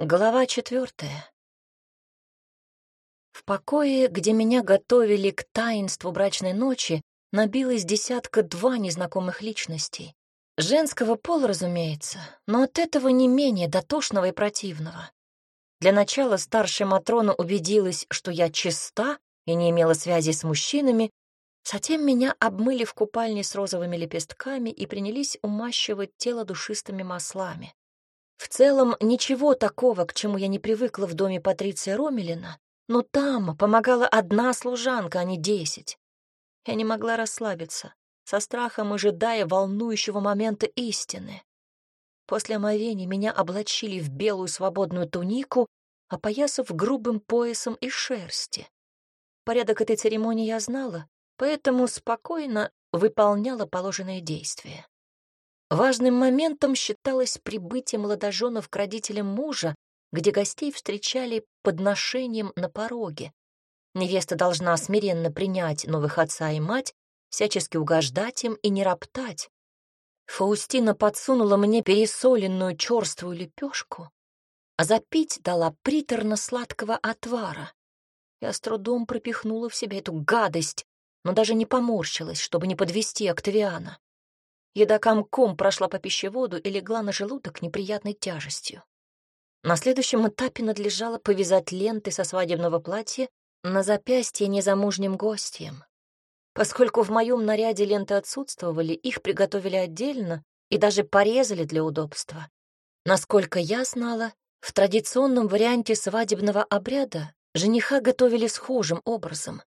Глава четвертая. В покое, где меня готовили к таинству брачной ночи, набилось десятка-два незнакомых личностей. Женского пола, разумеется, но от этого не менее дотошного и противного. Для начала старшая Матрона убедилась, что я чиста и не имела связи с мужчинами, затем меня обмыли в купальне с розовыми лепестками и принялись умащивать тело душистыми маслами. В целом, ничего такого, к чему я не привыкла в доме Патриция Ромелина, но там помогала одна служанка, а не десять. Я не могла расслабиться, со страхом ожидая волнующего момента истины. После омовения меня облачили в белую свободную тунику, опоясав грубым поясом из шерсти. Порядок этой церемонии я знала, поэтому спокойно выполняла положенные действия. Важным моментом считалось прибытие молодоженов к родителям мужа, где гостей встречали подношением на пороге. Невеста должна смиренно принять новых отца и мать, всячески угождать им и не роптать. Фаустина подсунула мне пересоленную черствую лепешку, а запить дала приторно-сладкого отвара. Я с трудом пропихнула в себя эту гадость, но даже не поморщилась, чтобы не подвести Октавиана. Еда комком прошла по пищеводу и легла на желудок неприятной тяжестью. На следующем этапе надлежало повязать ленты со свадебного платья на запястье незамужним гостям. Поскольку в моем наряде ленты отсутствовали, их приготовили отдельно и даже порезали для удобства. Насколько я знала, в традиционном варианте свадебного обряда жениха готовили схожим образом.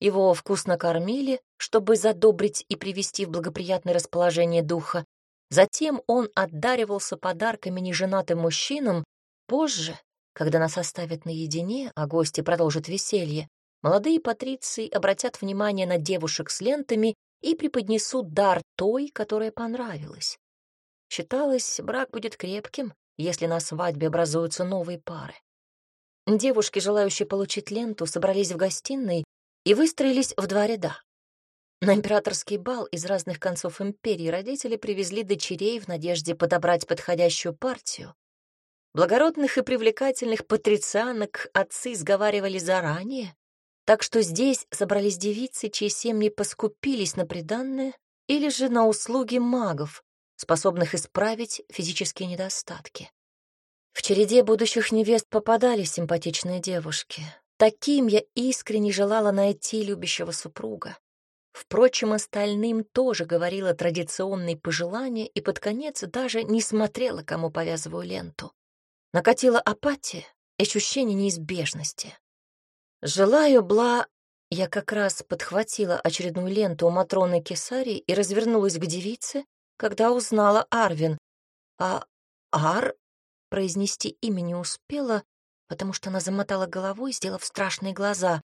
Его вкусно кормили, чтобы задобрить и привести в благоприятное расположение духа. Затем он отдаривался подарками неженатым мужчинам. Позже, когда нас оставят наедине, а гости продолжат веселье, молодые патриции обратят внимание на девушек с лентами и преподнесут дар той, которая понравилась. Считалось, брак будет крепким, если на свадьбе образуются новые пары. Девушки, желающие получить ленту, собрались в гостиной и выстроились в два ряда. На императорский бал из разных концов империи родители привезли дочерей в надежде подобрать подходящую партию. Благородных и привлекательных патрицианок отцы сговаривали заранее, так что здесь собрались девицы, чьи семьи поскупились на приданное или же на услуги магов, способных исправить физические недостатки. В череде будущих невест попадались симпатичные девушки, Таким я искренне желала найти любящего супруга. Впрочем, остальным тоже говорила традиционные пожелания и под конец даже не смотрела, кому повязываю ленту. Накатила апатия и ощущение неизбежности. Желаю бла... Я как раз подхватила очередную ленту у Матроны Кесарии и развернулась к девице, когда узнала Арвин. А Ар произнести имя не успела, потому что она замотала головой, сделав страшные глаза.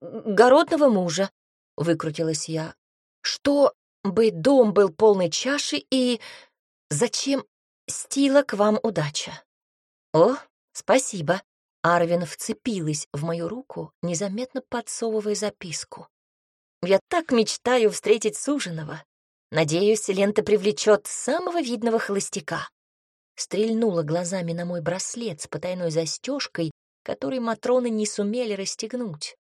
«Городного мужа», — выкрутилась я. «Что бы дом был полной чаши и... Зачем стила к вам удача?» «О, спасибо». Арвин вцепилась в мою руку, незаметно подсовывая записку. «Я так мечтаю встретить суженого. Надеюсь, лента привлечет самого видного холостяка стрельнула глазами на мой браслет с потайной застежкой, который Матроны не сумели расстегнуть.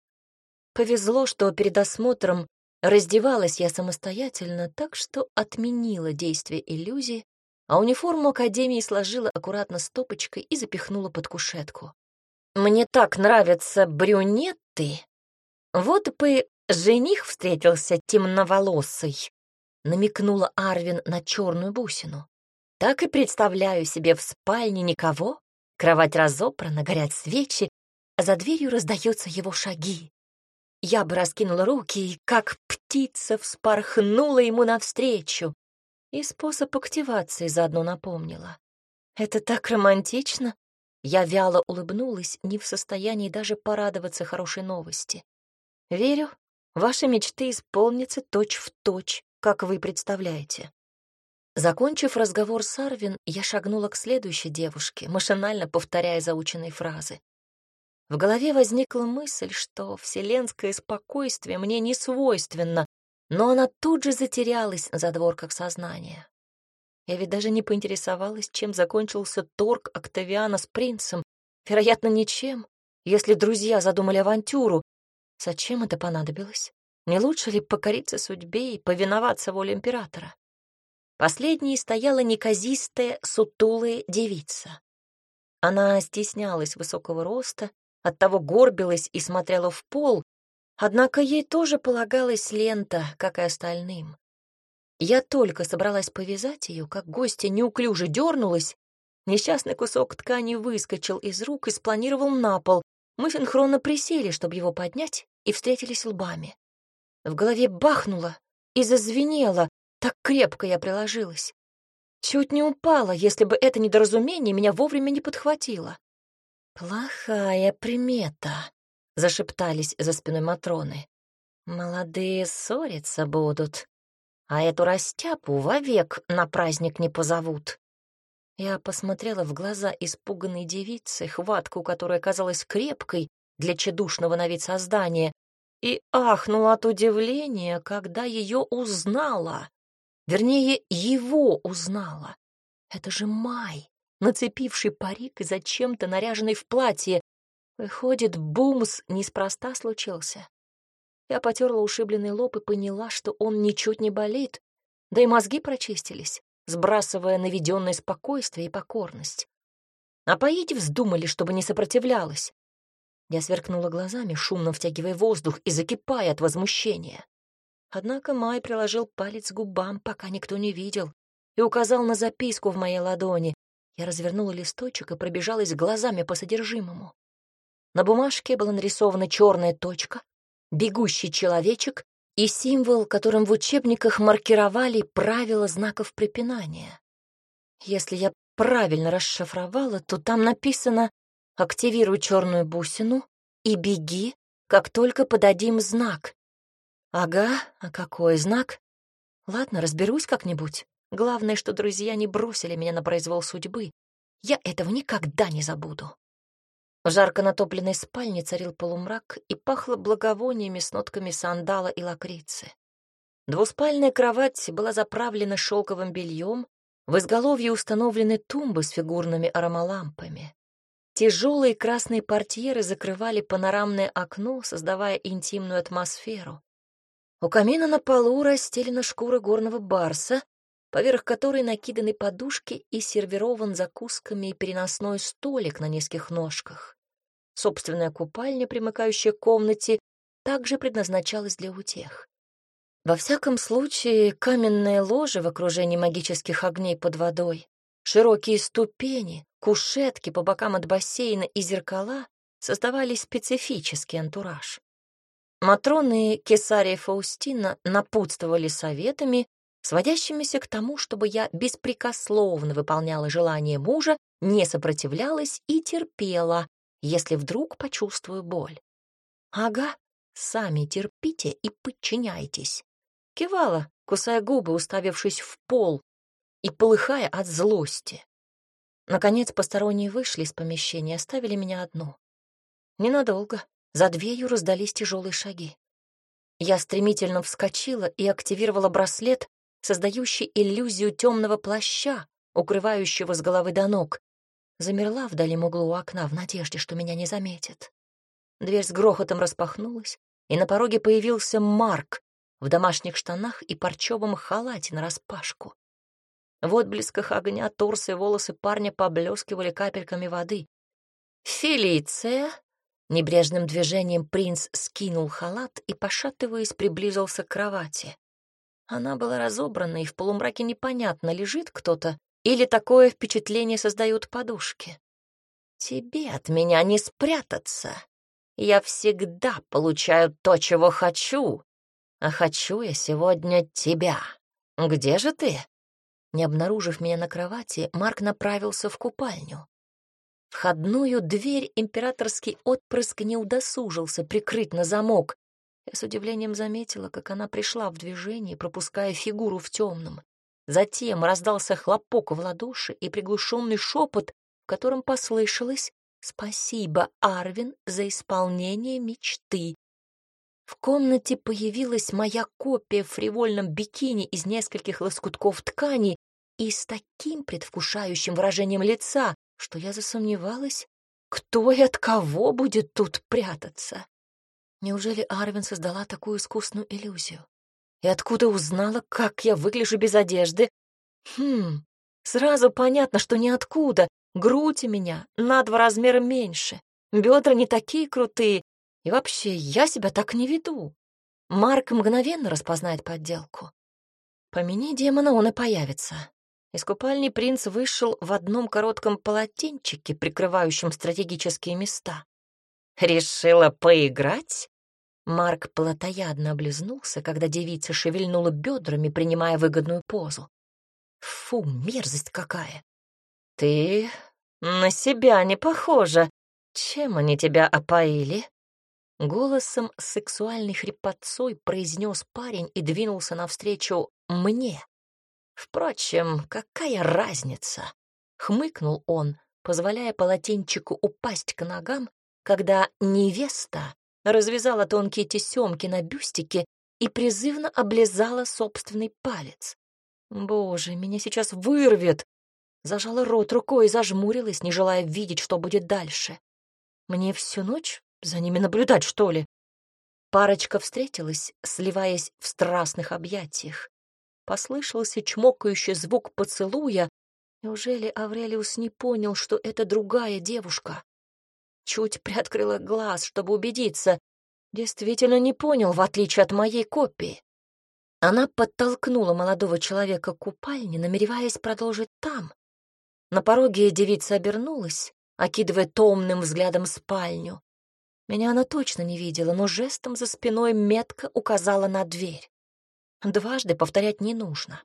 Повезло, что перед осмотром раздевалась я самостоятельно, так что отменила действие иллюзии, а униформу Академии сложила аккуратно стопочкой и запихнула под кушетку. «Мне так нравятся брюнеты! Вот бы жених встретился темноволосый!» намекнула Арвин на черную бусину. Так и представляю себе в спальне никого, кровать разопрана, горят свечи, а за дверью раздаются его шаги. Я бы раскинула руки и, как птица, вспорхнула ему навстречу. И способ активации заодно напомнила. Это так романтично. Я вяло улыбнулась, не в состоянии даже порадоваться хорошей новости. Верю, ваши мечты исполнятся точь-в-точь, точь, как вы представляете. Закончив разговор с Арвин, я шагнула к следующей девушке, машинально повторяя заученные фразы. В голове возникла мысль, что вселенское спокойствие мне не свойственно, но она тут же затерялась на задворках сознания. Я ведь даже не поинтересовалась, чем закончился торг Октавиана с принцем, Вероятно, ничем, если друзья задумали авантюру. Зачем это понадобилось? Не лучше ли покориться судьбе и повиноваться воле императора? Последней стояла неказистая, сутулая девица. Она стеснялась высокого роста, оттого горбилась и смотрела в пол, однако ей тоже полагалась лента, как и остальным. Я только собралась повязать ее, как гостья неуклюже дернулась, несчастный кусок ткани выскочил из рук и спланировал на пол. Мы синхронно присели, чтобы его поднять, и встретились лбами. В голове бахнуло и зазвенело, так крепко я приложилась. Чуть не упала, если бы это недоразумение меня вовремя не подхватило. «Плохая примета», — зашептались за спиной Матроны. «Молодые ссориться будут, а эту растяпу вовек на праздник не позовут». Я посмотрела в глаза испуганной девицы, хватку которой казалась крепкой для чедушного на вид создания, и ахнула от удивления, когда ее узнала. Вернее, его узнала. Это же Май, нацепивший парик и зачем-то наряженный в платье. Выходит, бумс неспроста случился. Я потерла ушибленный лоб и поняла, что он ничуть не болит, да и мозги прочистились, сбрасывая наведенное спокойствие и покорность. А поить вздумали, чтобы не сопротивлялась. Я сверкнула глазами, шумно втягивая воздух и закипая от возмущения. Однако Май приложил палец к губам, пока никто не видел, и указал на записку в моей ладони. Я развернула листочек и пробежалась глазами по содержимому. На бумажке была нарисована черная точка, бегущий человечек и символ, которым в учебниках маркировали правила знаков препинания. Если я правильно расшифровала, то там написано «Активируй черную бусину и беги, как только подадим знак». Ага, а какой знак? Ладно, разберусь как-нибудь. Главное, что друзья не бросили меня на произвол судьбы. Я этого никогда не забуду. В жарко натопленной спальне царил полумрак и пахло благовониями с нотками сандала и лакрицы. Двуспальная кровать была заправлена шелковым бельем, в изголовье установлены тумбы с фигурными аромалампами. Тяжелые красные портьеры закрывали панорамное окно, создавая интимную атмосферу. У камина на полу расстелена шкура горного барса, поверх которой накиданы подушки и сервирован закусками переносной столик на низких ножках. Собственная купальня, примыкающая к комнате, также предназначалась для утех. Во всяком случае, каменное ложе в окружении магических огней под водой, широкие ступени, кушетки по бокам от бассейна и зеркала создавали специфический антураж. Матроны Кесария Фаустина напутствовали советами, сводящимися к тому, чтобы я беспрекословно выполняла желание мужа, не сопротивлялась и терпела, если вдруг почувствую боль. «Ага, сами терпите и подчиняйтесь», — кивала, кусая губы, уставившись в пол и полыхая от злости. Наконец посторонние вышли из помещения, оставили меня одну. Ненадолго. За дверью раздались тяжелые шаги. Я стремительно вскочила и активировала браслет, создающий иллюзию темного плаща, укрывающего с головы до ног. Замерла в дальнем углу у окна в надежде, что меня не заметит. Дверь с грохотом распахнулась, и на пороге появился Марк в домашних штанах и парчевом халате нараспашку. В отблесках огня торсы и волосы парня поблескивали капельками воды. «Фелиция!» Небрежным движением принц скинул халат и, пошатываясь, приблизился к кровати. Она была разобрана, и в полумраке непонятно, лежит кто-то или такое впечатление создают подушки. «Тебе от меня не спрятаться. Я всегда получаю то, чего хочу, а хочу я сегодня тебя. Где же ты?» Не обнаружив меня на кровати, Марк направился в купальню. Входную дверь императорский отпрыск не удосужился прикрыть на замок. Я с удивлением заметила, как она пришла в движение, пропуская фигуру в темном. Затем раздался хлопок в ладоши и приглушенный шепот, в котором послышалось «Спасибо, Арвин, за исполнение мечты». В комнате появилась моя копия в фривольном бикини из нескольких лоскутков ткани и с таким предвкушающим выражением лица, что я засомневалась, Кто и от кого будет тут прятаться? Неужели Арвин создала такую искусную иллюзию? И откуда узнала, как я выгляжу без одежды? Хм, сразу понятно, что ниоткуда. Грудь у меня на два размера меньше, бедра не такие крутые, и вообще я себя так не веду. Марк мгновенно распознает подделку. Помяни демона, он и появится. Из купальни принц вышел в одном коротком полотенчике, прикрывающем стратегические места. «Решила поиграть?» Марк плотоядно облизнулся, когда девица шевельнула бедрами, принимая выгодную позу. «Фу, мерзость какая!» «Ты на себя не похожа. Чем они тебя опоили?» Голосом сексуальной хрипотцой произнес парень и двинулся навстречу мне. Впрочем, какая разница? Хмыкнул он, позволяя полотенчику упасть к ногам, когда невеста развязала тонкие тесемки на бюстике и призывно облизала собственный палец. «Боже, меня сейчас вырвет!» Зажала рот рукой и зажмурилась, не желая видеть, что будет дальше. Мне всю ночь за ними наблюдать, что ли? Парочка встретилась, сливаясь в страстных объятиях. Послышался чмокающий звук поцелуя. Неужели Аврелиус не понял, что это другая девушка? Чуть приоткрыла глаз, чтобы убедиться. Действительно не понял, в отличие от моей копии. Она подтолкнула молодого человека к купальне, намереваясь продолжить там. На пороге девица обернулась, окидывая томным взглядом спальню. Меня она точно не видела, но жестом за спиной метко указала на дверь. Дважды повторять не нужно.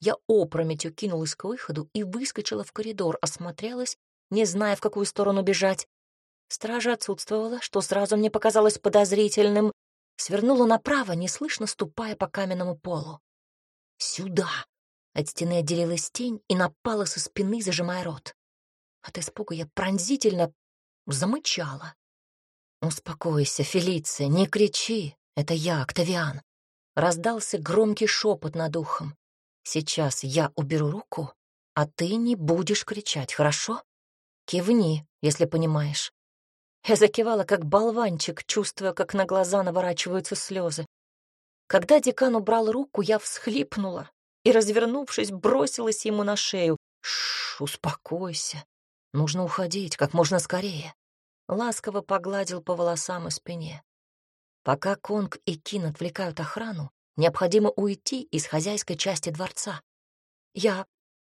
Я опрометью кинулась к выходу и выскочила в коридор, осмотрелась, не зная, в какую сторону бежать. Стража отсутствовала, что сразу мне показалось подозрительным. Свернула направо, неслышно ступая по каменному полу. «Сюда!» От стены отделилась тень и напала со спины, зажимая рот. От испуга я пронзительно замычала. «Успокойся, Фелиция, не кричи. Это я, Октавиан. Раздался громкий шепот над ухом. «Сейчас я уберу руку, а ты не будешь кричать, хорошо? Кивни, если понимаешь». Я закивала, как болванчик, чувствуя, как на глаза наворачиваются слезы. Когда декан убрал руку, я всхлипнула и, развернувшись, бросилась ему на шею. «Шш, успокойся. Нужно уходить как можно скорее». Ласково погладил по волосам и спине. Пока Конг и Кин отвлекают охрану, необходимо уйти из хозяйской части дворца. Я...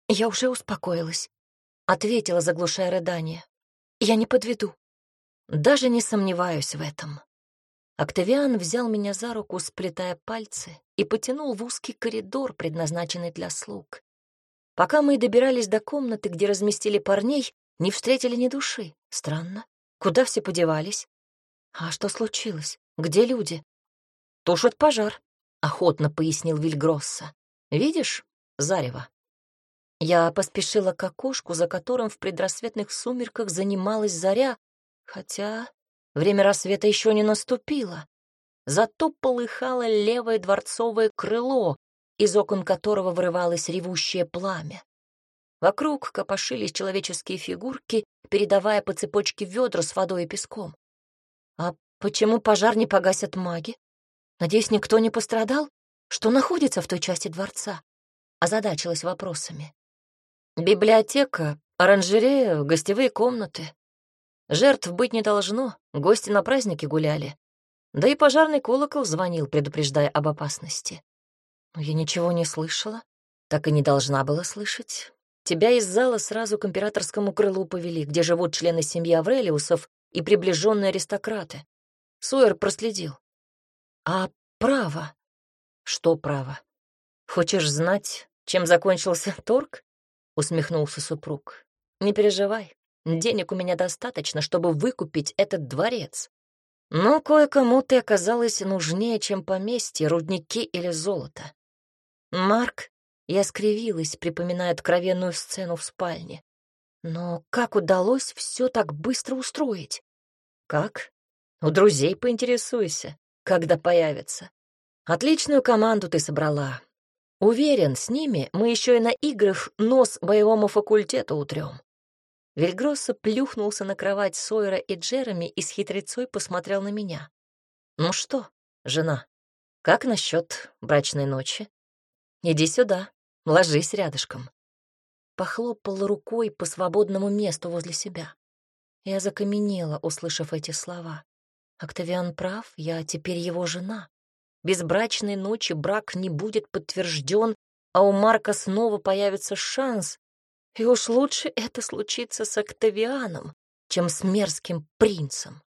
я уже успокоилась, — ответила, заглушая рыдание. Я не подведу. Даже не сомневаюсь в этом. Октавиан взял меня за руку, сплетая пальцы, и потянул в узкий коридор, предназначенный для слуг. Пока мы добирались до комнаты, где разместили парней, не встретили ни души. Странно. Куда все подевались? А что случилось? Где люди? Тушат пожар, охотно пояснил Вильгросса. Видишь, зарево. Я поспешила к окошку, за которым в предрассветных сумерках занималась заря, хотя время рассвета еще не наступило. Зато полыхало левое дворцовое крыло, из окон которого вырывалось ревущее пламя. Вокруг копошились человеческие фигурки, передавая по цепочке ведра с водой и песком. А Почему пожар не погасят маги? Надеюсь, никто не пострадал? Что находится в той части дворца? Озадачилась вопросами. Библиотека, оранжерея, гостевые комнаты. Жертв быть не должно, гости на празднике гуляли. Да и пожарный колокол звонил, предупреждая об опасности. Но я ничего не слышала, так и не должна была слышать. Тебя из зала сразу к императорскому крылу повели, где живут члены семьи Аврелиусов и приближенные аристократы. Суэр проследил. А право? Что право? Хочешь знать, чем закончился торг? Усмехнулся супруг. Не переживай, денег у меня достаточно, чтобы выкупить этот дворец. Но кое-кому ты оказалась нужнее, чем поместье, рудники или золото. Марк, я скривилась, припоминая откровенную сцену в спальне. Но как удалось все так быстро устроить? Как? У друзей поинтересуйся, когда появятся. Отличную команду ты собрала. Уверен, с ними мы еще и на играх нос боевому факультету утрем. Вильгросса плюхнулся на кровать Сойера и Джереми и с хитрецой посмотрел на меня. «Ну что, жена, как насчет брачной ночи? Иди сюда, ложись рядышком». Похлопал рукой по свободному месту возле себя. Я закаменела, услышав эти слова. Октавиан прав, я теперь его жена. Без брачной ночи брак не будет подтвержден, а у Марка снова появится шанс, и уж лучше это случится с Октавианом, чем с мерзким принцем.